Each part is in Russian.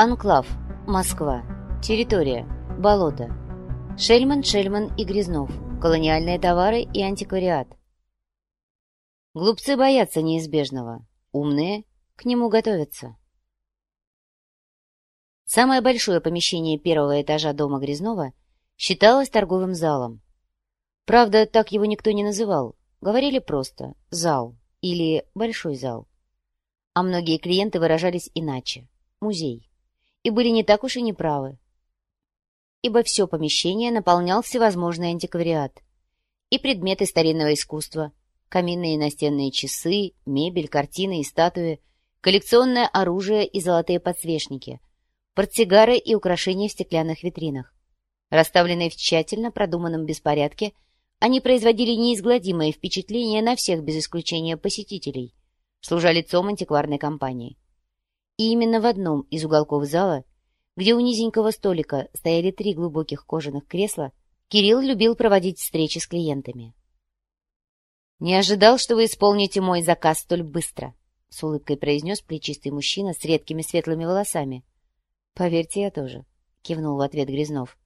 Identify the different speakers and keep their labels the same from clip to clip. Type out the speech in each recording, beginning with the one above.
Speaker 1: Анклав. Москва. Территория. Болото. Шельман, Шельман и Грязнов. Колониальные товары и антиквариат. Глупцы боятся неизбежного. Умные к нему готовятся. Самое большое помещение первого этажа дома Грязнова считалось торговым залом. Правда, так его никто не называл. Говорили просто «зал» или «большой зал». А многие клиенты выражались иначе – «музей». И были не так уж и неправы. Ибо все помещение наполнял всевозможный антиквариат. И предметы старинного искусства, каминные и настенные часы, мебель, картины и статуи, коллекционное оружие и золотые подсвечники, портсигары и украшения в стеклянных витринах. Расставленные в тщательно продуманном беспорядке, они производили неизгладимое впечатление на всех без исключения посетителей, служа лицом антикварной компании. И именно в одном из уголков зала, где у низенького столика стояли три глубоких кожаных кресла, Кирилл любил проводить встречи с клиентами. «Не ожидал, что вы исполните мой заказ столь быстро», — с улыбкой произнес плечистый мужчина с редкими светлыми волосами. «Поверьте, я тоже», — кивнул в ответ Грязнов.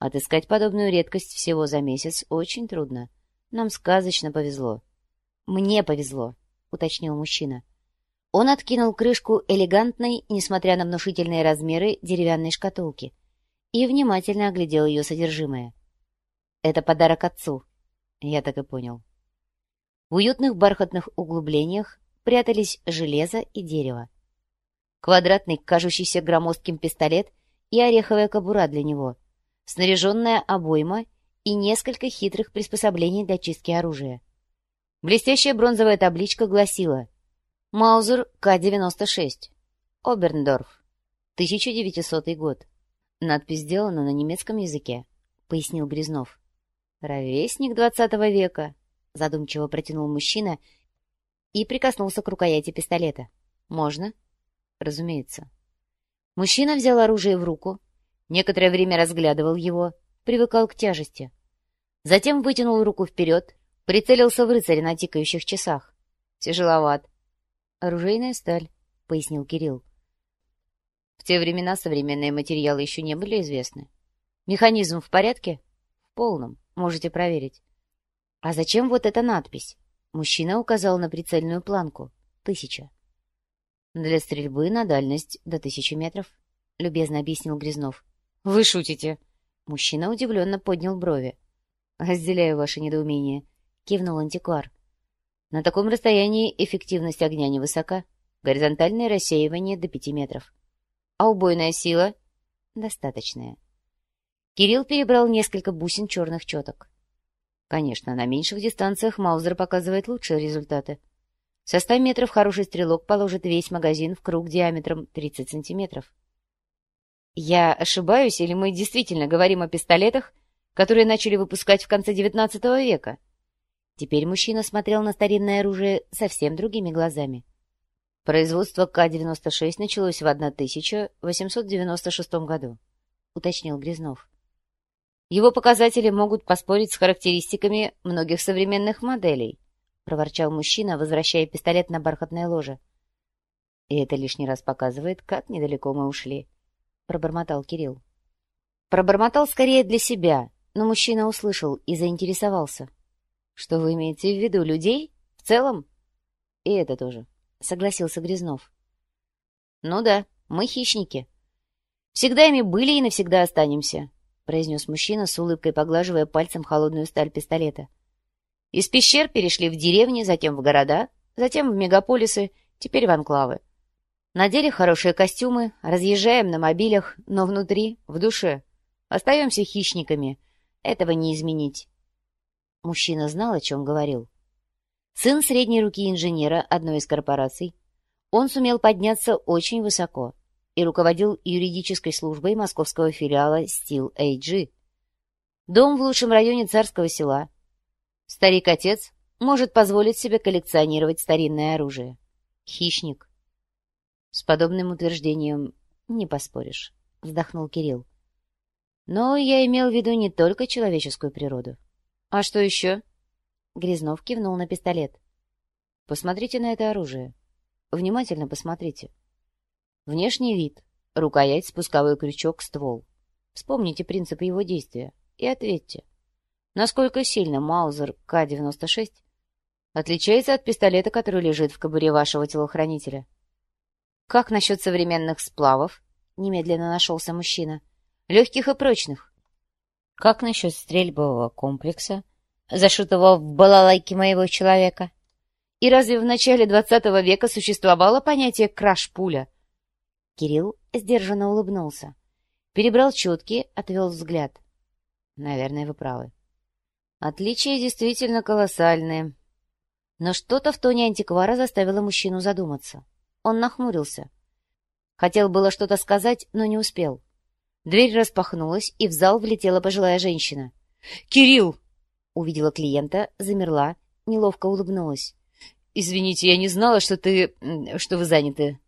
Speaker 1: «Отыскать подобную редкость всего за месяц очень трудно. Нам сказочно повезло». «Мне повезло», — уточнил мужчина. Он откинул крышку элегантной, несмотря на внушительные размеры, деревянной шкатулки и внимательно оглядел ее содержимое. «Это подарок отцу», — я так и понял. В уютных бархатных углублениях прятались железо и дерево. Квадратный, кажущийся громоздким пистолет и ореховая кобура для него, снаряженная обойма и несколько хитрых приспособлений для чистки оружия. Блестящая бронзовая табличка гласила «Маузер К-96, Оберндорф, 1900 год». Надпись сделана на немецком языке, пояснил Грязнов. «Ровесник двадцатого века», задумчиво протянул мужчина и прикоснулся к рукояти пистолета. «Можно?» «Разумеется». Мужчина взял оружие в руку, некоторое время разглядывал его, привыкал к тяжести. Затем вытянул руку вперед, прицелился в рыцаря на тикающих часах. «Тяжеловат». «Оружейная сталь», — пояснил Кирилл. В те времена современные материалы еще не были известны. Механизм в порядке? В полном, можете проверить. «А зачем вот эта надпись?» Мужчина указал на прицельную планку. «Тысяча». «Для стрельбы на дальность до тысячи метров», — любезно объяснил Грязнов. «Вы шутите?» Мужчина удивленно поднял брови. «Разделяю ваше недоумение», — кивнул антиквар. «На таком расстоянии эффективность огня невысока. Горизонтальное рассеивание до пяти метров. А убойная сила?» «Достаточная». Кирилл перебрал несколько бусин черных четок. Конечно, на меньших дистанциях Маузер показывает лучшие результаты. Со 100 метров хороший стрелок положит весь магазин в круг диаметром 30 сантиметров. Я ошибаюсь, или мы действительно говорим о пистолетах, которые начали выпускать в конце XIX века? Теперь мужчина смотрел на старинное оружие совсем другими глазами. Производство К-96 началось в 1896 году, уточнил Грязнов. Его показатели могут поспорить с характеристиками многих современных моделей, проворчал мужчина, возвращая пистолет на бархатное ложе. И это лишний раз показывает, как недалеко мы ушли, пробормотал Кирилл. Пробормотал скорее для себя, но мужчина услышал и заинтересовался. Что вы имеете в виду, людей? В целом? И это тоже, согласился Грязнов. Ну да, мы хищники. Всегда ими были и навсегда останемся произнес мужчина с улыбкой, поглаживая пальцем холодную сталь пистолета. Из пещер перешли в деревни, затем в города, затем в мегаполисы, теперь в анклавы. Надели хорошие костюмы, разъезжаем на мобилях, но внутри, в душе. Остаемся хищниками. Этого не изменить. Мужчина знал, о чем говорил. Сын средней руки инженера одной из корпораций. Он сумел подняться очень высоко и руководил юридической службой московского филиала Steel AG. Дом в лучшем районе царского села. Старик-отец может позволить себе коллекционировать старинное оружие. Хищник. С подобным утверждением не поспоришь, вздохнул Кирилл. Но я имел в виду не только человеческую природу. А что еще? Грязнов кивнул на пистолет. Посмотрите на это оружие. Внимательно посмотрите. Внешний вид. Рукоять, спусковой крючок, ствол. Вспомните принципы его действия и ответьте, насколько сильно Маузер К-96 отличается от пистолета, который лежит в кобуре вашего телохранителя. «Как насчет современных сплавов?» — немедленно нашелся мужчина. «Легких и прочных». «Как насчет стрельбового комплекса, зашитого в балалайке моего человека?» «И разве в начале двадцатого века существовало понятие «краш-пуля»?» Кирилл сдержанно улыбнулся. Перебрал четки, отвел взгляд. «Наверное, вы правы. Отличия действительно колоссальные». Но что-то в тоне антиквара заставило мужчину задуматься. Он нахмурился. Хотел было что-то сказать, но не успел. Дверь распахнулась, и в зал влетела пожилая женщина. «Кирилл!» Увидела клиента, замерла, неловко улыбнулась. «Извините, я не знала, что ты... что вы заняты».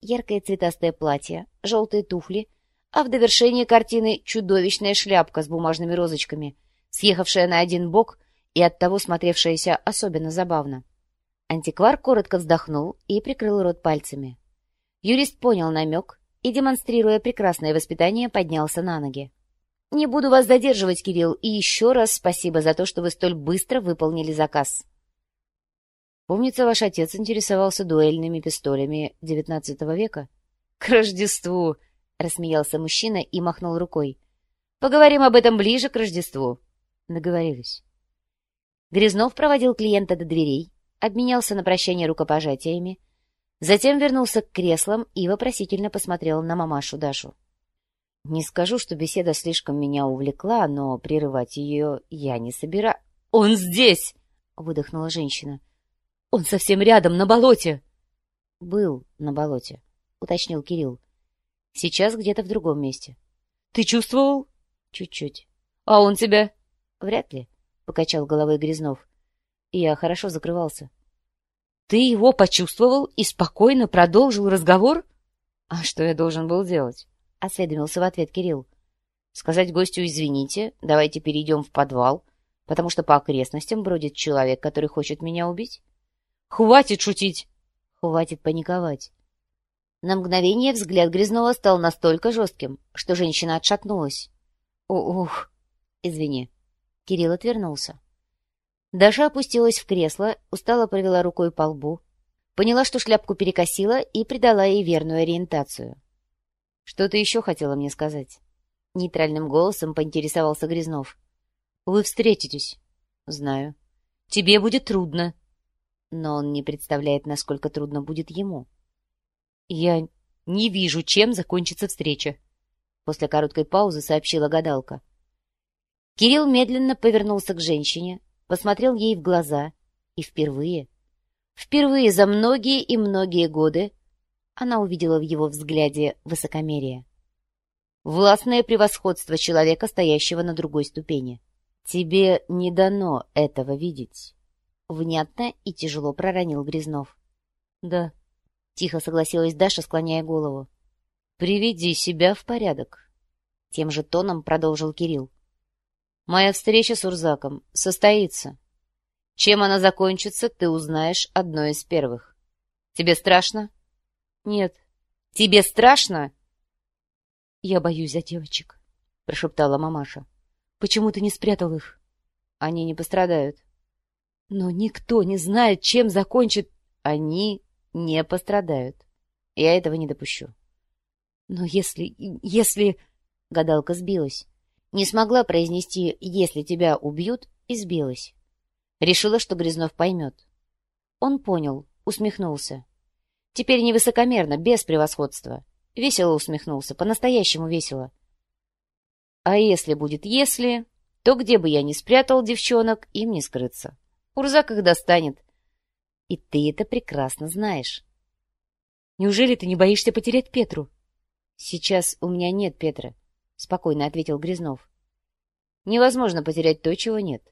Speaker 1: Яркое цветастое платье, желтые туфли, а в довершение картины чудовищная шляпка с бумажными розочками, съехавшая на один бок и оттого смотревшаяся особенно забавно. Антиквар коротко вздохнул и прикрыл рот пальцами. Юрист понял намек и, демонстрируя прекрасное воспитание, поднялся на ноги. «Не буду вас задерживать, Кирилл, и еще раз спасибо за то, что вы столь быстро выполнили заказ». Помнится, ваш отец интересовался дуэльными пистолями XIX века? — К Рождеству! — рассмеялся мужчина и махнул рукой. — Поговорим об этом ближе к Рождеству. Договорились. Грязнов проводил клиента до дверей, обменялся на прощание рукопожатиями, затем вернулся к креслам и вопросительно посмотрел на мамашу Дашу. Не скажу, что беседа слишком меня увлекла, но прерывать ее я не собираюсь. — Он здесь! — выдохнула женщина. — Он совсем рядом, на болоте! — Был на болоте, — уточнил Кирилл. — Сейчас где-то в другом месте. — Ты чувствовал? — Чуть-чуть. — А он тебя? — Вряд ли, — покачал головой Грязнов. Я хорошо закрывался. — Ты его почувствовал и спокойно продолжил разговор? — А что я должен был делать? — осведомился в ответ Кирилл. — Сказать гостю «извините, давайте перейдем в подвал», потому что по окрестностям бродит человек, который хочет меня убить? — Хватит шутить! — Хватит паниковать. На мгновение взгляд Грязнова стал настолько жестким, что женщина отшатнулась. — Ух, извини. Кирилл отвернулся. Даша опустилась в кресло, устало провела рукой по лбу, поняла, что шляпку перекосила и придала ей верную ориентацию. — Что ты еще хотела мне сказать? — нейтральным голосом поинтересовался Грязнов. — Вы встретитесь. — Знаю. — Тебе будет трудно. Но он не представляет, насколько трудно будет ему. — Я не вижу, чем закончится встреча. После короткой паузы сообщила гадалка. Кирилл медленно повернулся к женщине, посмотрел ей в глаза и впервые, впервые за многие и многие годы она увидела в его взгляде высокомерие. Властное превосходство человека, стоящего на другой ступени. «Тебе не дано этого видеть», — внятно и тяжело проронил Грязнов. «Да», — тихо согласилась Даша, склоняя голову. «Приведи себя в порядок», — тем же тоном продолжил Кирилл. Моя встреча с Урзаком состоится. Чем она закончится, ты узнаешь одной из первых. Тебе страшно? Нет. Тебе страшно? Я боюсь за девочек, прошептала мамаша. Почему ты не спрятал их? Они не пострадают. Но никто не знает, чем закончит. Они не пострадают. Я этого не допущу. Но если... если... Гадалка сбилась. Не смогла произнести «если тебя убьют» и сбилась. Решила, что Грязнов поймет. Он понял, усмехнулся. Теперь не высокомерно, без превосходства. Весело усмехнулся, по-настоящему весело. А если будет «если», то где бы я ни спрятал девчонок, им не скрыться. Урзак их достанет. И ты это прекрасно знаешь. Неужели ты не боишься потерять Петру? Сейчас у меня нет Петра. — спокойно ответил Грязнов. «Невозможно потерять то, чего нет».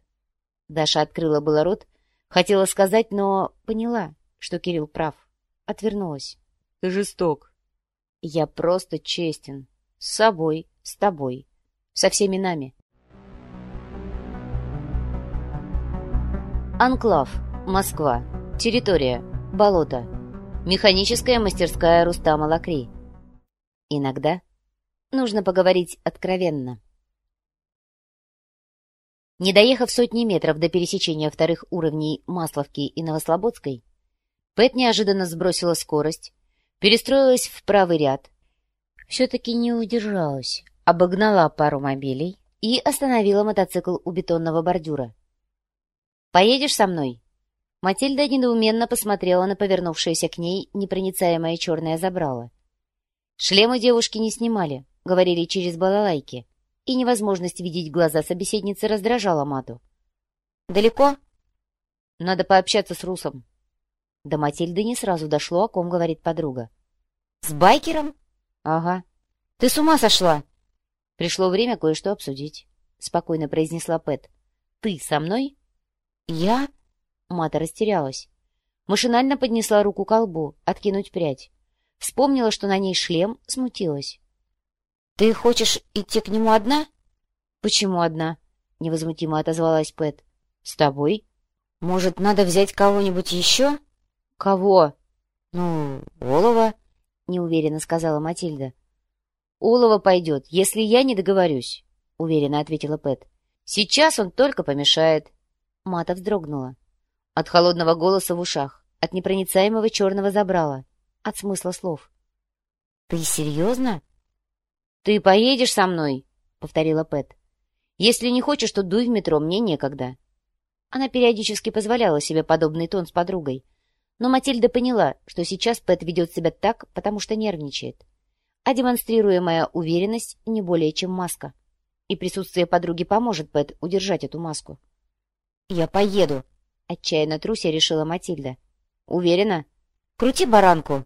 Speaker 1: Даша открыла было рот, хотела сказать, но поняла, что Кирилл прав. Отвернулась. «Ты жесток». «Я просто честен. С собой, с тобой, со всеми нами». Анклав, Москва. Территория. Болото. Механическая мастерская Рустама Лакри. Иногда нужно поговорить откровенно. Не доехав сотни метров до пересечения вторых уровней Масловки и Новослободской, Пэт неожиданно сбросила скорость, перестроилась в правый ряд, все-таки не удержалась, обогнала пару мобилей и остановила мотоцикл у бетонного бордюра. «Поедешь со мной?» Матильда недоуменно посмотрела на повернувшееся к ней непроницаемое черное забрало. Шлемы девушки не снимали, говорили через балалайки, и невозможность видеть глаза собеседницы раздражала Мату. «Далеко?» «Надо пообщаться с Русом». До Матильды не сразу дошло, о ком говорит подруга. «С байкером?» «Ага. Ты с ума сошла?» «Пришло время кое-что обсудить», — спокойно произнесла Пэт. «Ты со мной?» «Я?» Мата растерялась. Машинально поднесла руку к колбу, откинуть прядь. Вспомнила, что на ней шлем, смутилась. «Ты хочешь идти к нему одна?» «Почему одна?» — невозмутимо отозвалась Пэт. «С тобой?» «Может, надо взять кого-нибудь еще?» «Кого?» «Ну, Олова», — неуверенно сказала Матильда. «Олова пойдет, если я не договорюсь», — уверенно ответила Пэт. «Сейчас он только помешает». Мата вздрогнула. От холодного голоса в ушах, от непроницаемого черного забрала, от смысла слов. «Ты серьезно?» «Ты поедешь со мной?» — повторила Пэт. «Если не хочешь, то дуй в метро, мне некогда». Она периодически позволяла себе подобный тон с подругой, но Матильда поняла, что сейчас Пэт ведет себя так, потому что нервничает. А демонстрируемая уверенность не более чем маска. И присутствие подруги поможет Пэт удержать эту маску. «Я поеду», Отчаянно труся решила Матильда. Уверена? Крути баранку.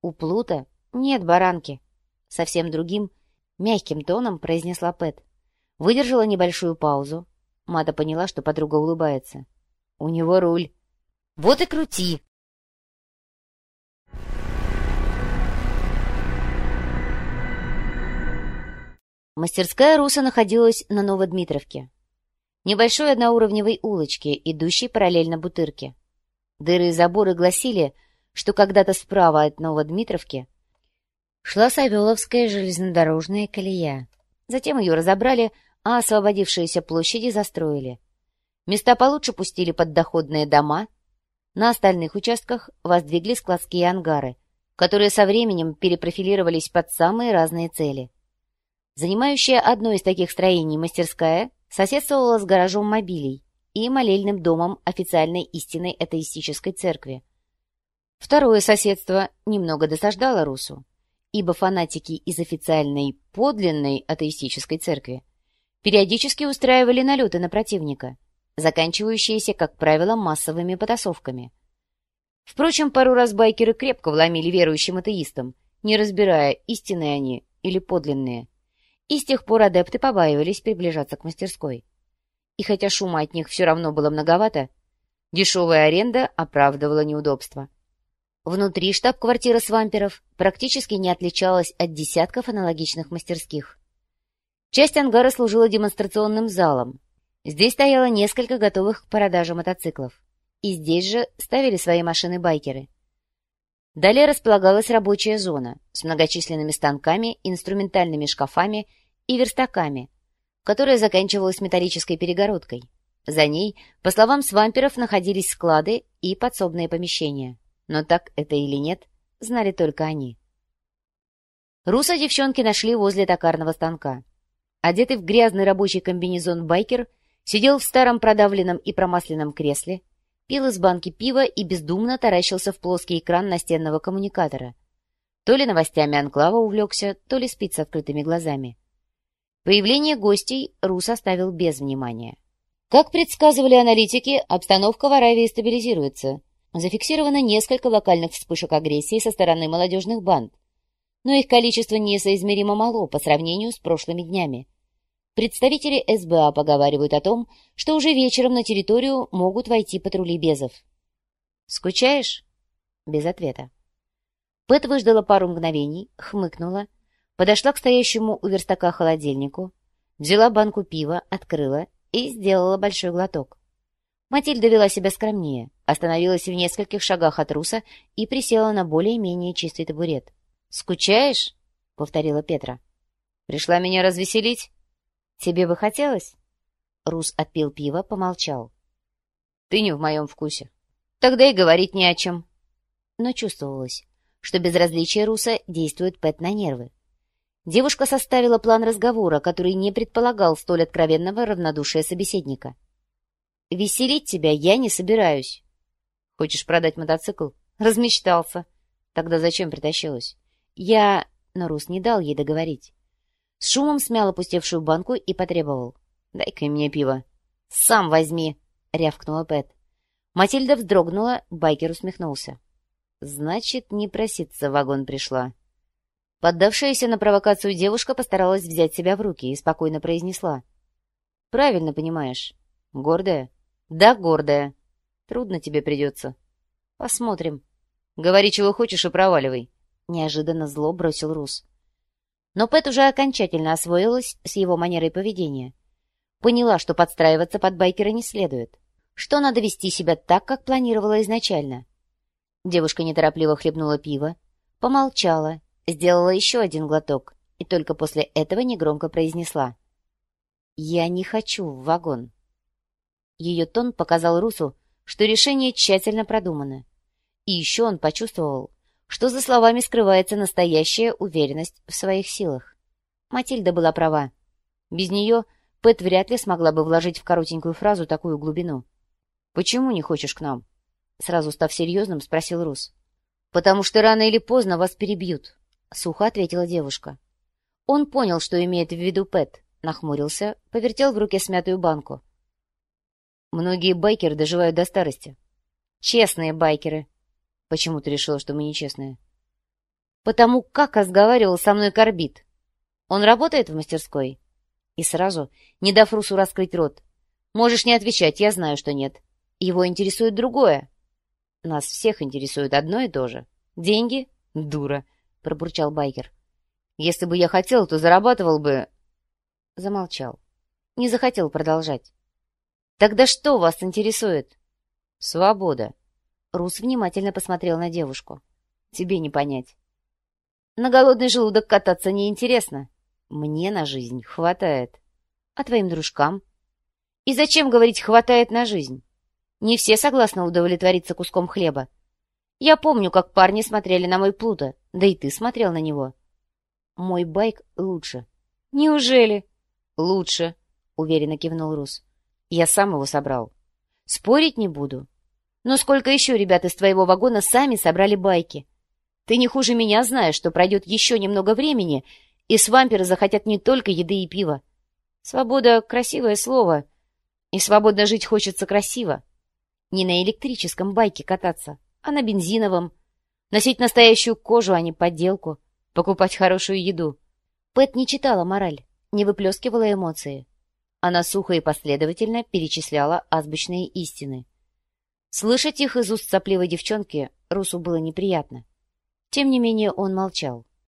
Speaker 1: У Плута нет баранки. Совсем другим, мягким тоном произнесла Пэт. Выдержала небольшую паузу. Мата поняла, что подруга улыбается. У него руль. Вот и крути. Мастерская Руса находилась на Новодмитровке небольшой одноуровневой улочке, идущей параллельно Бутырке. Дыры и заборы гласили, что когда-то справа от Новодмитровки шла Савеловская железнодорожная колея. Затем ее разобрали, а освободившиеся площади застроили. Места получше пустили под доходные дома. На остальных участках воздвигли складские ангары, которые со временем перепрофилировались под самые разные цели. Занимающая одно из таких строений мастерская соседствовала с гаражом мобилей и молельным домом официальной истинной атеистической церкви. Второе соседство немного досаждало Русу, ибо фанатики из официальной подлинной атеистической церкви периодически устраивали налеты на противника, заканчивающиеся, как правило, массовыми потасовками. Впрочем, пару раз байкеры крепко вломили верующим атеистам, не разбирая, истинные они или подлинные – и с тех пор адепты побаивались приближаться к мастерской. И хотя шума от них все равно было многовато, дешевая аренда оправдывала неудобства. Внутри штаб-квартира свамперов практически не отличалась от десятков аналогичных мастерских. Часть ангара служила демонстрационным залом. Здесь стояло несколько готовых к продаже мотоциклов. И здесь же ставили свои машины байкеры. Далее располагалась рабочая зона с многочисленными станками, инструментальными шкафами и верстаками, которая заканчивалась металлической перегородкой. За ней, по словам свамперов, находились склады и подсобные помещения. Но так это или нет, знали только они. Руса девчонки нашли возле токарного станка. Одетый в грязный рабочий комбинезон байкер сидел в старом продавленном и промасленном кресле, пил из банки пива и бездумно таращился в плоский экран настенного коммуникатора. То ли новостями Анклава увлекся, то ли спит с открытыми глазами. Появление гостей Рус оставил без внимания. Как предсказывали аналитики, обстановка в Аравии стабилизируется. Зафиксировано несколько локальных вспышек агрессии со стороны молодежных банд, но их количество несоизмеримо мало по сравнению с прошлыми днями. Представители СБА поговаривают о том, что уже вечером на территорию могут войти патрули Безов. «Скучаешь?» Без ответа. Пэт выждала пару мгновений, хмыкнула, подошла к стоящему у верстака холодильнику, взяла банку пива, открыла и сделала большой глоток. Матильда вела себя скромнее, остановилась в нескольких шагах от Руса и присела на более-менее чистый табурет. «Скучаешь?» — повторила Петра. «Пришла меня развеселить? Тебе бы хотелось?» Рус отпил пиво, помолчал. «Ты не в моем вкусе. Тогда и говорить не о чем». Но чувствовалось, что безразличие Руса действует Пэт на нервы. Девушка составила план разговора, который не предполагал столь откровенного равнодушия собеседника. «Веселить тебя я не собираюсь». «Хочешь продать мотоцикл?» «Размечтался». «Тогда зачем притащилась?» «Я...» но Рус не дал ей договорить. С шумом смял опустевшую банку и потребовал. «Дай-ка мне пиво». «Сам возьми!» — рявкнула Пэт. Матильда вздрогнула, байкер усмехнулся. «Значит, не проситься в вагон пришла». Поддавшаяся на провокацию девушка постаралась взять себя в руки и спокойно произнесла. «Правильно понимаешь. Гордая?» «Да, гордая. Трудно тебе придется. Посмотрим. Говори, чего хочешь, и проваливай. — неожиданно зло бросил Рус. Но Пэт уже окончательно освоилась с его манерой поведения. Поняла, что подстраиваться под байкера не следует, что надо вести себя так, как планировала изначально. Девушка неторопливо хлебнула пиво, помолчала, сделала еще один глоток и только после этого негромко произнесла. «Я не хочу в вагон». Ее тон показал Русу, что решение тщательно продумано. И еще он почувствовал, что за словами скрывается настоящая уверенность в своих силах. Матильда была права. Без нее Пэт вряд ли смогла бы вложить в коротенькую фразу такую глубину. «Почему не хочешь к нам?» Сразу став серьезным, спросил Рус. «Потому что рано или поздно вас перебьют», — сухо ответила девушка. Он понял, что имеет в виду Пэт, нахмурился, повертел в руке смятую банку. «Многие байкеры доживают до старости». «Честные байкеры», Почему ты решила, что мы нечестные? Потому как разговаривал со мной Корбит. Он работает в мастерской? И сразу, не дав Русу раскрыть рот. Можешь не отвечать, я знаю, что нет. Его интересует другое. Нас всех интересует одно и то же. Деньги? Дура, пробурчал байкер. Если бы я хотел, то зарабатывал бы... Замолчал. Не захотел продолжать. Тогда что вас интересует? Свобода. Рус внимательно посмотрел на девушку. «Тебе не понять. На голодный желудок кататься неинтересно. Мне на жизнь хватает. А твоим дружкам? И зачем говорить «хватает на жизнь»? Не все согласны удовлетвориться куском хлеба. Я помню, как парни смотрели на мой Плуто, да и ты смотрел на него. Мой байк лучше. Неужели? Лучше, уверенно кивнул Рус. Я сам его собрал. Спорить не буду. Но сколько еще ребят из твоего вагона сами собрали байки? Ты не хуже меня знаешь, что пройдет еще немного времени, и свамперы захотят не только еды и пива. Свобода — красивое слово, и свободно жить хочется красиво. Не на электрическом байке кататься, а на бензиновом. Носить настоящую кожу, а не подделку. Покупать хорошую еду. Пэт не читала мораль, не выплескивала эмоции. Она сухо и последовательно перечисляла азбучные истины. Слышать их из уст сопливой девчонки Русу было неприятно. Тем не менее он молчал.